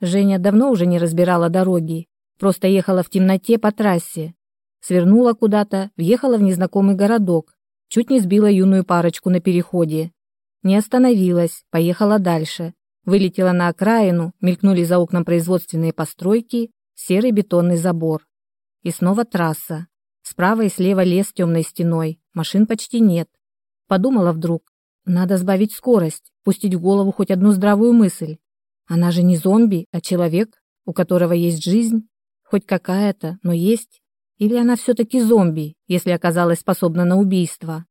Женя давно уже не разбирала дороги, просто ехала в темноте по трассе. Свернула куда-то, въехала в незнакомый городок, чуть не сбила юную парочку на переходе. Не остановилась, поехала дальше. Вылетела на окраину, мелькнули за окном производственные постройки, серый бетонный забор. И снова трасса. Справа и слева лес темной стеной, машин почти нет. Подумала вдруг, надо сбавить скорость, пустить в голову хоть одну здравую мысль. Она же не зомби, а человек, у которого есть жизнь, хоть какая-то, но есть. Или она все-таки зомби, если оказалась способна на убийство?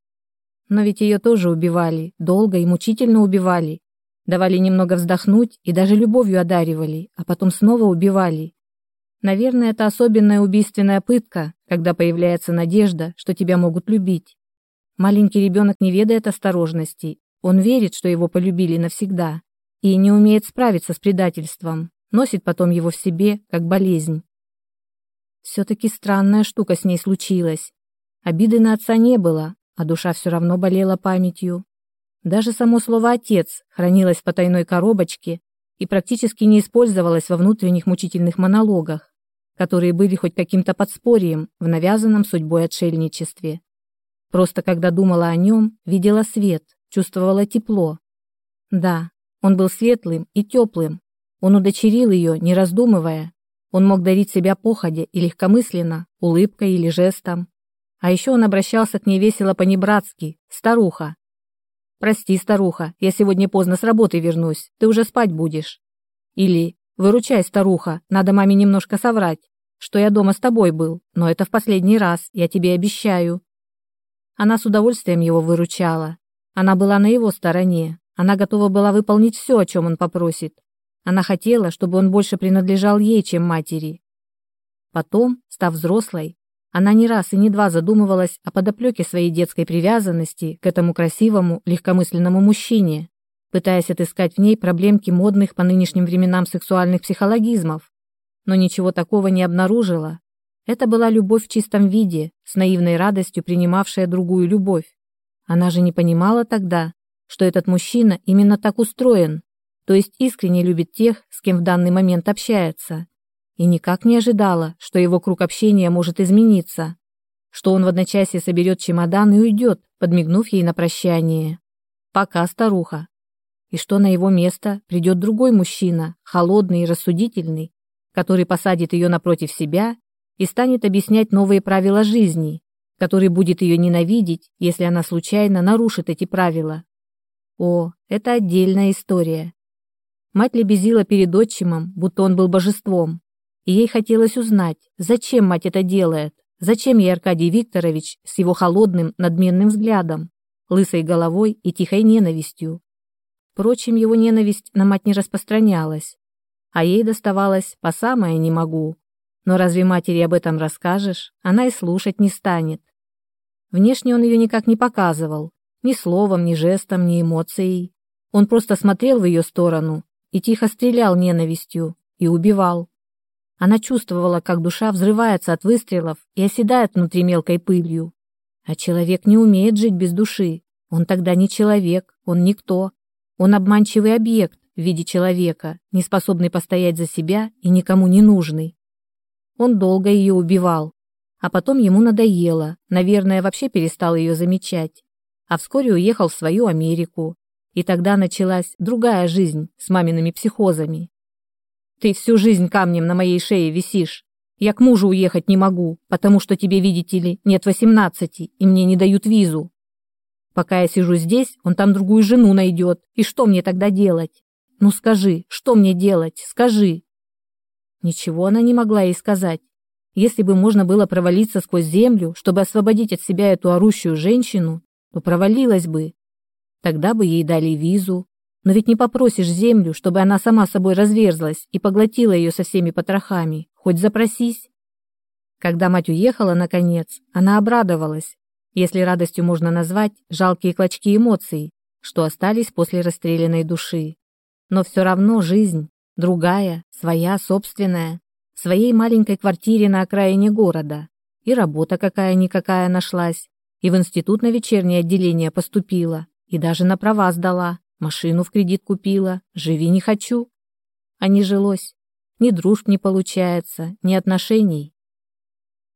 Но ведь ее тоже убивали, долго и мучительно убивали. Давали немного вздохнуть и даже любовью одаривали, а потом снова убивали. Наверное, это особенная убийственная пытка, когда появляется надежда, что тебя могут любить. Маленький ребенок не ведает осторожности. Он верит, что его полюбили навсегда, и не умеет справиться с предательством, носит потом его в себе, как болезнь. Все-таки странная штука с ней случилась. Обиды на отца не было, а душа все равно болела памятью. Даже само слово «отец» хранилось в потайной коробочке и практически не использовалось во внутренних мучительных монологах, которые были хоть каким-то подспорьем в навязанном судьбой отшельничестве. Просто когда думала о нем, видела свет, чувствовала тепло. Да, он был светлым и теплым. Он удочерил ее, не раздумывая. Он мог дарить себя походе и легкомысленно, улыбкой или жестом. А еще он обращался к ней весело по-небратски, старуха. «Прости, старуха, я сегодня поздно с работы вернусь, ты уже спать будешь». Или «Выручай, старуха, надо маме немножко соврать, что я дома с тобой был, но это в последний раз, я тебе обещаю». Она с удовольствием его выручала. Она была на его стороне, она готова была выполнить все, о чем он попросит. Она хотела, чтобы он больше принадлежал ей, чем матери. Потом, став взрослой, она не раз и не два задумывалась о подоплеке своей детской привязанности к этому красивому, легкомысленному мужчине, пытаясь отыскать в ней проблемки модных по нынешним временам сексуальных психологизмов, но ничего такого не обнаружила. Это была любовь в чистом виде, с наивной радостью принимавшая другую любовь. Она же не понимала тогда, что этот мужчина именно так устроен, то есть искренне любит тех, с кем в данный момент общается, и никак не ожидала, что его круг общения может измениться, что он в одночасье соберет чемодан и уйдет, подмигнув ей на прощание. Пока старуха. И что на его место придет другой мужчина, холодный и рассудительный, который посадит ее напротив себя и станет объяснять новые правила жизни, который будет ее ненавидеть, если она случайно нарушит эти правила. О, это отдельная история. Мать лебезила перед отчимом, будто он был божеством, и ей хотелось узнать, зачем мать это делает, зачем ей Аркадий Викторович с его холодным, надменным взглядом, лысой головой и тихой ненавистью. Впрочем, его ненависть на мать не распространялась, а ей доставалось по самое «не могу». Но разве матери об этом расскажешь, она и слушать не станет. Внешне он ее никак не показывал, ни словом, ни жестом, ни эмоцией. Он просто смотрел в ее сторону и тихо стрелял ненавистью и убивал. Она чувствовала, как душа взрывается от выстрелов и оседает внутри мелкой пылью. А человек не умеет жить без души. Он тогда не человек, он никто. Он обманчивый объект в виде человека, не способный постоять за себя и никому не нужный. Он долго ее убивал, а потом ему надоело, наверное, вообще перестал ее замечать. А вскоре уехал в свою Америку. И тогда началась другая жизнь с мамиными психозами. Ты всю жизнь камнем на моей шее висишь. Я к мужу уехать не могу, потому что тебе, видите ли, нет восемнадцати, и мне не дают визу. Пока я сижу здесь, он там другую жену найдет. И что мне тогда делать? Ну скажи, что мне делать? Скажи. Ничего она не могла ей сказать. Если бы можно было провалиться сквозь землю, чтобы освободить от себя эту орущую женщину, то провалилась бы. Тогда бы ей дали визу, но ведь не попросишь землю, чтобы она сама собой разверзлась и поглотила ее со всеми потрохами. Хоть запросись. Когда мать уехала, наконец, она обрадовалась, если радостью можно назвать жалкие клочки эмоций, что остались после расстрелянной души. Но все равно жизнь, другая, своя, собственная, в своей маленькой квартире на окраине города. И работа какая-никакая нашлась, и в институт на вечернее отделение поступила, и даже на права сдала. Машину в кредит купила, живи не хочу. А не жилось, Ни дружб не получается, ни отношений.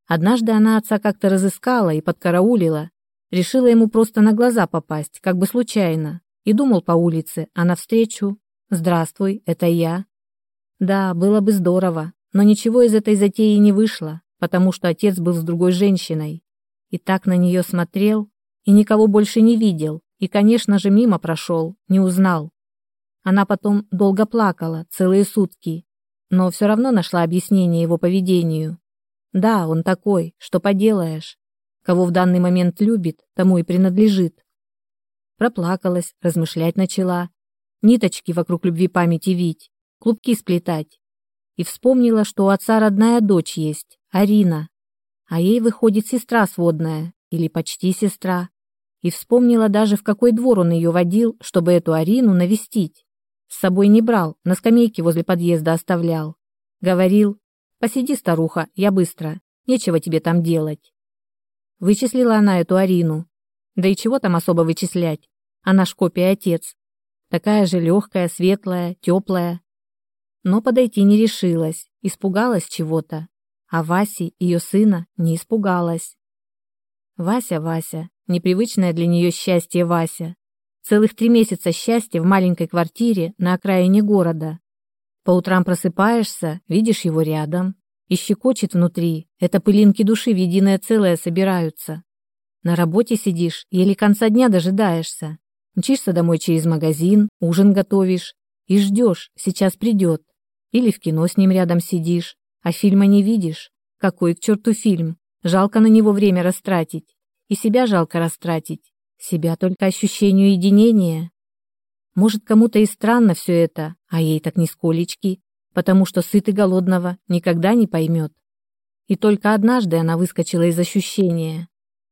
Однажды она отца как-то разыскала и подкараулила, решила ему просто на глаза попасть, как бы случайно, и думал по улице, а навстречу «Здравствуй, это я». Да, было бы здорово, но ничего из этой затеи не вышло, потому что отец был с другой женщиной. И так на нее смотрел, и никого больше не видел, и, конечно же, мимо прошел, не узнал. Она потом долго плакала, целые сутки, но все равно нашла объяснение его поведению. Да, он такой, что поделаешь. Кого в данный момент любит, тому и принадлежит. Проплакалась, размышлять начала, ниточки вокруг любви памяти вить, клубки сплетать. И вспомнила, что у отца родная дочь есть, Арина, а ей выходит сестра сводная, или почти сестра. И вспомнила даже, в какой двор он ее водил, чтобы эту Арину навестить. С собой не брал, на скамейке возле подъезда оставлял. Говорил, посиди, старуха, я быстро, нечего тебе там делать. Вычислила она эту Арину. Да и чего там особо вычислять? Она ж копия отец. Такая же легкая, светлая, теплая. Но подойти не решилась, испугалась чего-то. А Васи, ее сына, не испугалась. Вася, Вася, непривычное для нее счастье Вася. Целых три месяца счастья в маленькой квартире на окраине города. По утрам просыпаешься, видишь его рядом, и щекочет внутри, это пылинки души в единое целое собираются. На работе сидишь, еле конца дня дожидаешься. Мчишься домой через магазин, ужин готовишь и ждешь, сейчас придет. Или в кино с ним рядом сидишь, а фильма не видишь. Какой к черту фильм? Жалко на него время растратить. И себя жалко растратить. Себя только ощущению единения. Может, кому-то и странно все это, а ей так нисколечки, потому что сытый голодного никогда не поймет. И только однажды она выскочила из ощущения.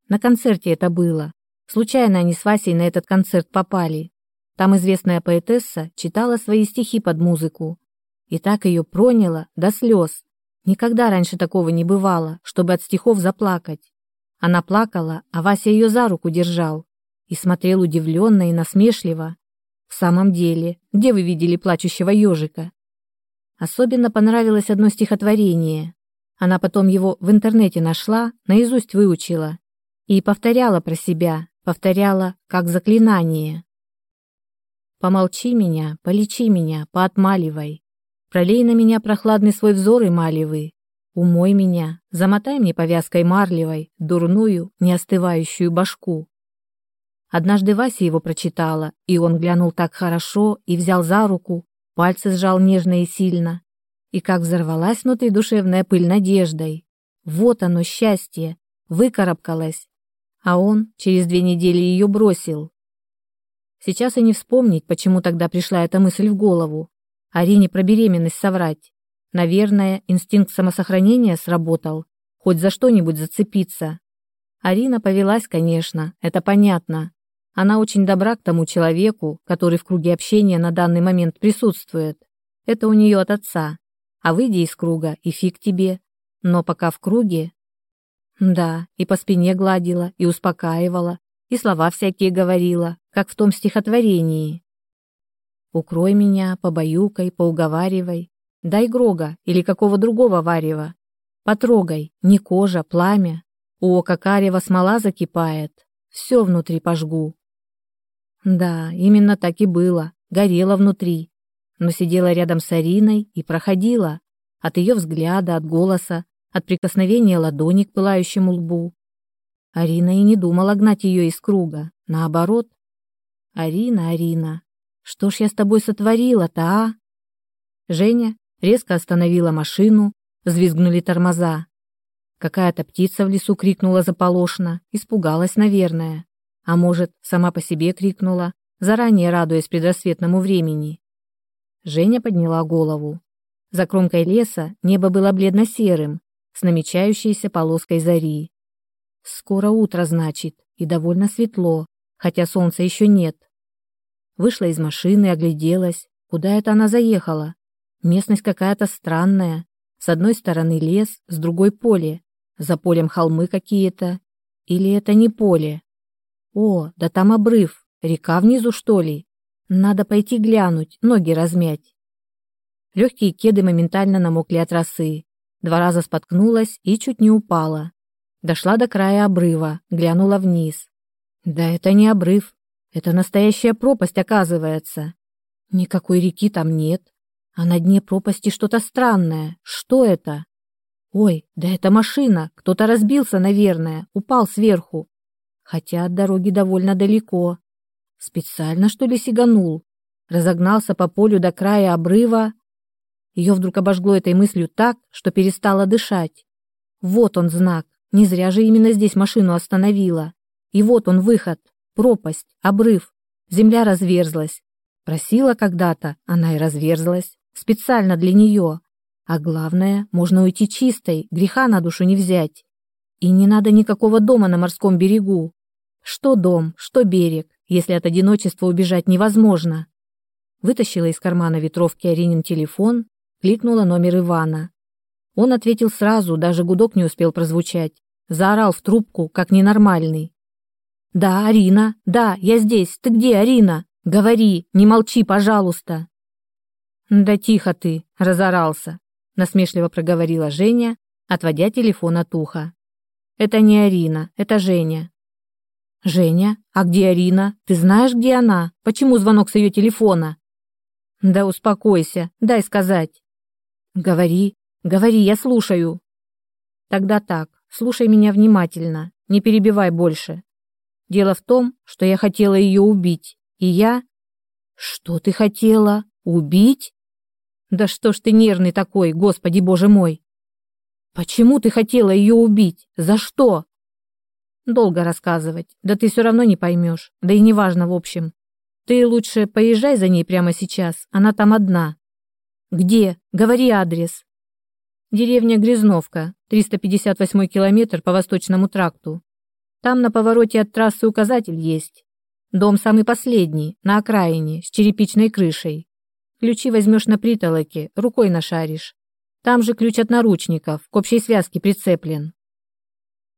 На концерте это было. Случайно они с Васей на этот концерт попали. Там известная поэтесса читала свои стихи под музыку. И так ее проняло до слез. Никогда раньше такого не бывало, чтобы от стихов заплакать. Она плакала, а Вася ее за руку держал и смотрел удивленно и насмешливо. В самом деле, где вы видели плачущего ежика? Особенно понравилось одно стихотворение. Она потом его в интернете нашла, наизусть выучила и повторяла про себя, повторяла как заклинание. Помолчи меня, полечи меня, поотмаливай. Пролей на меня прохладный свой взор и малевый. Умой меня, замотай мне повязкой марлевой дурную, неостывающую башку. Однажды Вася его прочитала, и он глянул так хорошо и взял за руку, пальцы сжал нежно и сильно. И как взорвалась внутри душевная пыль надеждой. Вот оно, счастье, выкарабкалось. А он через две недели ее бросил. Сейчас и не вспомнить, почему тогда пришла эта мысль в голову. Арине про беременность соврать. Наверное, инстинкт самосохранения сработал. Хоть за что-нибудь зацепиться. Арина повелась, конечно, это понятно. Она очень добра к тому человеку, который в круге общения на данный момент присутствует. Это у нее от отца. А выйди из круга, и фиг тебе. Но пока в круге... Да, и по спине гладила, и успокаивала, и слова всякие говорила, как в том стихотворении. «Укрой меня, побаюкай, поуговаривай, дай Грога или какого другого варева. Потрогай, не кожа, пламя, у ока карева смола закипает, все внутри пожгу, да, именно так и было, горела внутри. Но сидела рядом с Ариной и проходила. От ее взгляда, от голоса, от прикосновения ладони к пылающему лбу. Арина и не думала гнать ее из круга. Наоборот. «Арина, Арина, что ж я с тобой сотворила-то, а?» Женя резко остановила машину, взвизгнули тормоза. Какая-то птица в лесу крикнула заполошно, испугалась, наверное. А может, сама по себе крикнула, заранее радуясь предрассветному времени. Женя подняла голову. За кромкой леса небо было бледно-серым, с намечающейся полоской зари. Скоро утро, значит, и довольно светло, хотя солнца еще нет. Вышла из машины, огляделась. Куда это она заехала? Местность какая-то странная. С одной стороны лес, с другой поле. За полем холмы какие-то. Или это не поле? О, да там обрыв, река внизу, что ли? Надо пойти глянуть, ноги размять. Легкие кеды моментально намокли от росы. Два раза споткнулась и чуть не упала. Дошла до края обрыва, глянула вниз. Да это не обрыв, это настоящая пропасть, оказывается. Никакой реки там нет, а на дне пропасти что-то странное. Что это? Ой, да это машина, кто-то разбился, наверное, упал сверху. Хотя от дороги довольно далеко. Специально, что ли, сиганул? Разогнался по полю до края обрыва. Ее вдруг обожгло этой мыслью так, что перестала дышать. Вот он знак. Не зря же именно здесь машину остановила. И вот он выход. Пропасть, обрыв. Земля разверзлась. Просила когда-то, она и разверзлась. Специально для нее. А главное, можно уйти чистой, греха на душу не взять. И не надо никакого дома на морском берегу. Что дом, что берег, если от одиночества убежать невозможно. Вытащила из кармана ветровки Аринин телефон, кликнула номер Ивана. Он ответил сразу, даже гудок не успел прозвучать. Заорал в трубку, как ненормальный. «Да, Арина, да, я здесь. Ты где, Арина? Говори, не молчи, пожалуйста». «Да тихо ты», — разорался, — насмешливо проговорила Женя, отводя телефон от уха. «Это не Арина, это Женя». «Женя? А где Арина? Ты знаешь, где она? Почему звонок с ее телефона?» «Да успокойся, дай сказать». «Говори, Говори, я слушаю. Тогда так, слушай меня внимательно, не перебивай больше. Дело в том, что я хотела ее убить, и я... Что ты хотела? Убить? Да что ж ты нервный такой, господи боже мой. Почему ты хотела ее убить? За что? Долго рассказывать, да ты все равно не поймешь, да и неважно в общем. Ты лучше поезжай за ней прямо сейчас, она там одна. Где? Говори адрес. Деревня Грязновка, 358 километр по Восточному тракту. Там на повороте от трассы указатель есть. Дом самый последний, на окраине, с черепичной крышей. Ключи возьмешь на притолоке, рукой нашаришь. Там же ключ от наручников, к общей связке прицеплен.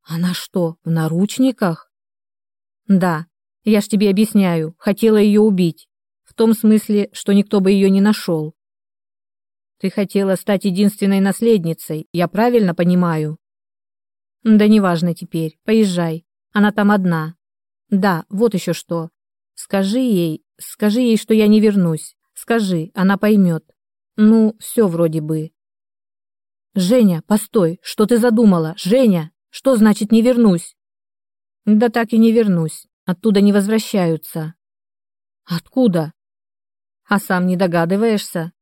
Она что, в наручниках? Да, я ж тебе объясняю, хотела ее убить. В том смысле, что никто бы ее не нашел. Ты хотела стать единственной наследницей, я правильно понимаю? Да неважно теперь, поезжай. Она там одна. Да, вот еще что. Скажи ей, скажи ей, что я не вернусь. Скажи, она поймет. Ну, все вроде бы. Женя, постой, что ты задумала? Женя, что значит не вернусь? Да так и не вернусь. Оттуда не возвращаются. Откуда? А сам не догадываешься?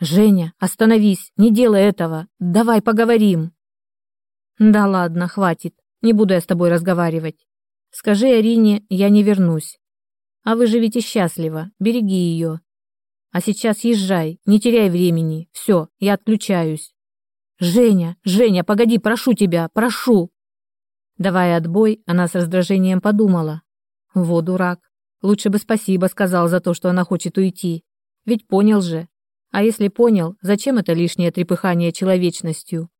«Женя, остановись, не делай этого, давай поговорим». «Да ладно, хватит, не буду я с тобой разговаривать. Скажи Арине, я не вернусь. А вы живите счастливо, береги ее. А сейчас езжай, не теряй времени, все, я отключаюсь». «Женя, Женя, погоди, прошу тебя, прошу!» Давая отбой, она с раздражением подумала. «Во, дурак, лучше бы спасибо сказал за то, что она хочет уйти. Ведь понял же, а если понял, зачем это лишнее трепыхание человечностью?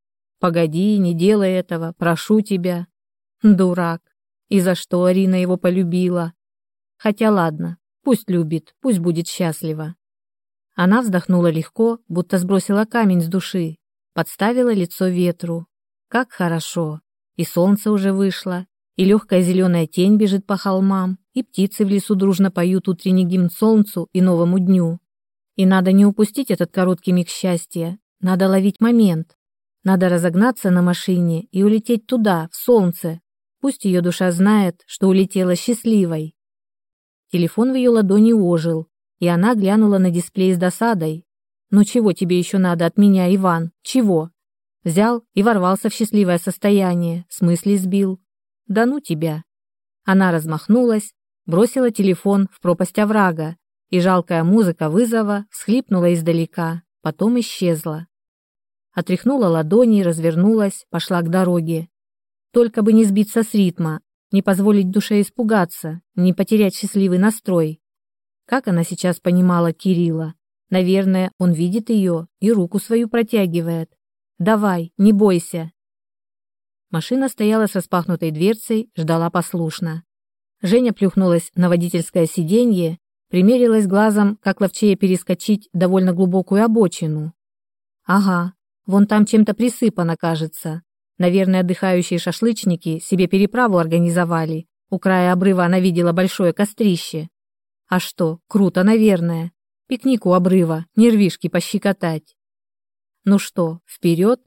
Погоди, не делай этого, прошу тебя. Дурак. И за что Арина его полюбила? Хотя ладно, пусть любит, пусть будет счастлива. Она вздохнула легко, будто сбросила камень с души, подставила лицо ветру. Как хорошо. И солнце уже вышло, и легкая зеленая тень бежит по холмам, и птицы в лесу дружно поют утренний гимн солнцу и новому дню. И надо не упустить этот короткий миг счастья. Надо ловить момент. Надо разогнаться на машине и улететь туда, в солнце. Пусть ее душа знает, что улетела счастливой. Телефон в ее ладони ожил, и она глянула на дисплей с досадой. «Ну чего тебе еще надо от меня, Иван? Чего?» Взял и ворвался в счастливое состояние, с мыслей сбил. «Да ну тебя!» Она размахнулась, бросила телефон в пропасть оврага и жалкая музыка вызова всхлипнула издалека, потом исчезла. Отряхнула ладони, развернулась, пошла к дороге. Только бы не сбиться с ритма, не позволить душе испугаться, не потерять счастливый настрой. Как она сейчас понимала Кирилла? Наверное, он видит ее и руку свою протягивает. «Давай, не бойся!» Машина стояла с распахнутой дверцей, ждала послушно. Женя плюхнулась на водительское сиденье Примерилась глазом, как ловчее перескочить довольно глубокую обочину. Ага, вон там чем-то присыпано, кажется. Наверное, отдыхающие шашлычники себе переправу организовали. У края обрыва она видела большое кострище. А что, круто, наверное. Пикник у обрыва, нервишки пощекотать. Ну что, вперед?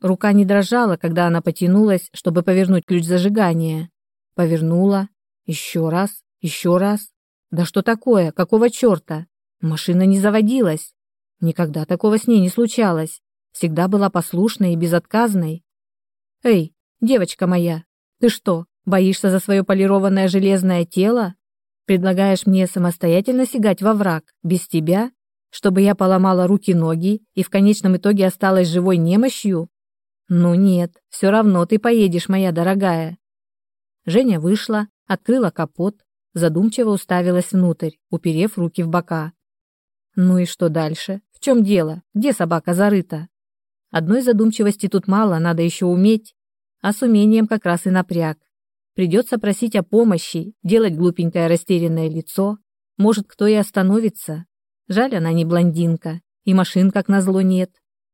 Рука не дрожала, когда она потянулась, чтобы повернуть ключ зажигания. Повернула. Еще раз, еще раз. Да что такое? Какого черта? Машина не заводилась. Никогда такого с ней не случалось. Всегда была послушной и безотказной. Эй, девочка моя, ты что, боишься за свое полированное железное тело? Предлагаешь мне самостоятельно сигать во враг, без тебя, чтобы я поломала руки-ноги и в конечном итоге осталась живой немощью? Ну нет, все равно ты поедешь, моя дорогая. Женя вышла, открыла капот, задумчиво уставилась внутрь, уперев руки в бока. Ну и что дальше? В чем дело? Где собака зарыта? Одной задумчивости тут мало, надо еще уметь. А с умением как раз и напряг. Придется просить о помощи, делать глупенькое растерянное лицо. Может, кто и остановится. Жаль, она не блондинка, и машин, как назло, нет.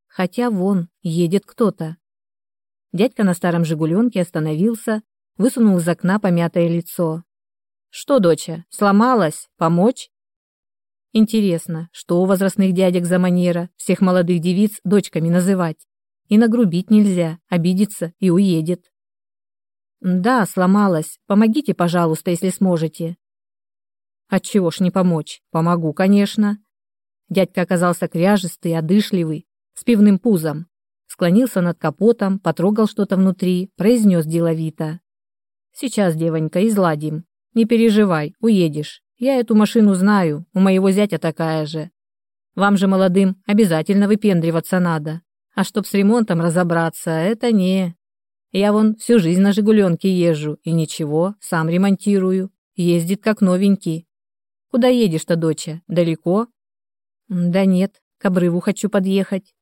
Хотя вон, едет кто-то. Дядька на старом «Жигуленке» остановился, высунул из окна помятое лицо. «Что, доча, сломалась? Помочь?» Интересно, что у возрастных дядек за манера всех молодых девиц дочками называть? И нагрубить нельзя, обидится и уедет. Да, сломалась. Помогите, пожалуйста, если сможете. Отчего ж не помочь? Помогу, конечно. Дядька оказался кряжестый, одышливый, с пивным пузом. Склонился над капотом, потрогал что-то внутри, произнес деловито. Сейчас, девонька, изладим. Не переживай, уедешь. Я эту машину знаю, у моего зятя такая же. Вам же, молодым, обязательно выпендриваться надо. А чтоб с ремонтом разобраться, это не... Я вон всю жизнь на «Жигуленке» езжу, и ничего, сам ремонтирую. Ездит как новенький. Куда едешь-то, доча? Далеко? Да нет, к обрыву хочу подъехать.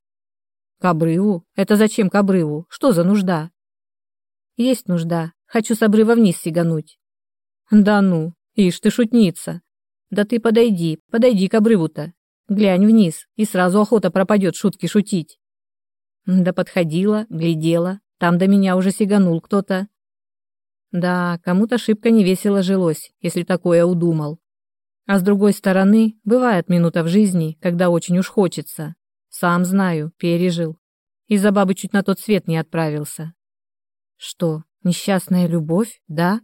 К обрыву? Это зачем к обрыву? Что за нужда? Есть нужда. Хочу с обрыва вниз сигануть. Да ну, ишь ты шутница. Да ты подойди, подойди к обрыву-то. Глянь вниз, и сразу охота пропадет шутки шутить. Да подходила, глядела, там до меня уже сиганул кто-то. Да, кому-то шибко невесело жилось, если такое удумал. А с другой стороны, бывает минута в жизни, когда очень уж хочется. Сам знаю, пережил. Из-за бабы чуть на тот свет не отправился. Что, несчастная любовь, да?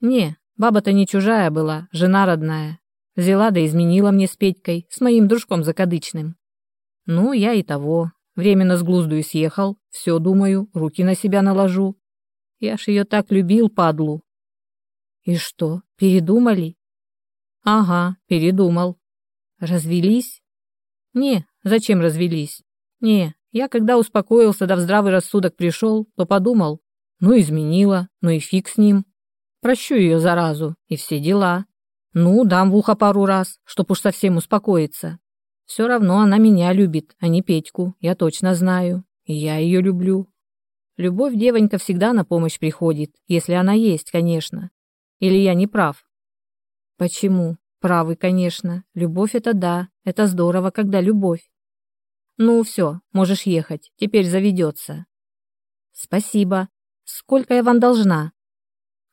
Не, баба-то не чужая была, жена родная. Взяла да изменила мне с Петькой, с моим дружком закадычным. Ну, я и того. Временно с глузду и съехал. Все, думаю, руки на себя наложу. Я ж ее так любил, падлу. И что, передумали? Ага, передумал. Развелись? Не, зачем развелись? Не, я когда успокоился да в здравый рассудок пришел, то подумал, ну изменила, ну и фиг с ним. Прощу ее заразу и все дела. Ну, дам в ухо пару раз, чтоб уж совсем успокоиться. Все равно она меня любит, а не Петьку, я точно знаю. И я ее люблю. Любовь девонька всегда на помощь приходит, если она есть, конечно. Или я не прав? Почему? Правы, конечно. Любовь — это да, это здорово, когда любовь. Ну, все, можешь ехать, теперь заведется. Спасибо. Сколько я вам должна?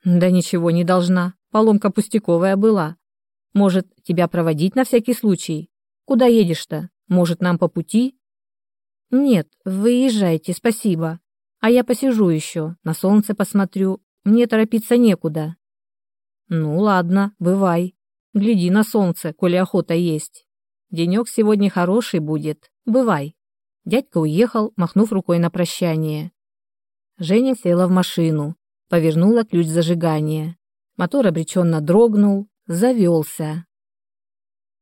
Да ничего не должна, поломка пустяковая была. Может, тебя проводить на всякий случай? Куда едешь-то? Может, нам по пути? Нет, вы езжайте, спасибо. А я посижу еще, на солнце посмотрю. Мне торопиться некуда. Ну ладно, бывай. Гляди на солнце, коли охота есть. Денек сегодня хороший будет. Бывай. Дядька уехал, махнув рукой на прощание. Женя села в машину, повернула ключ зажигания. Мотор обреченно дрогнул, завелся.